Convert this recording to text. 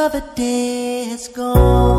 Another day has gone.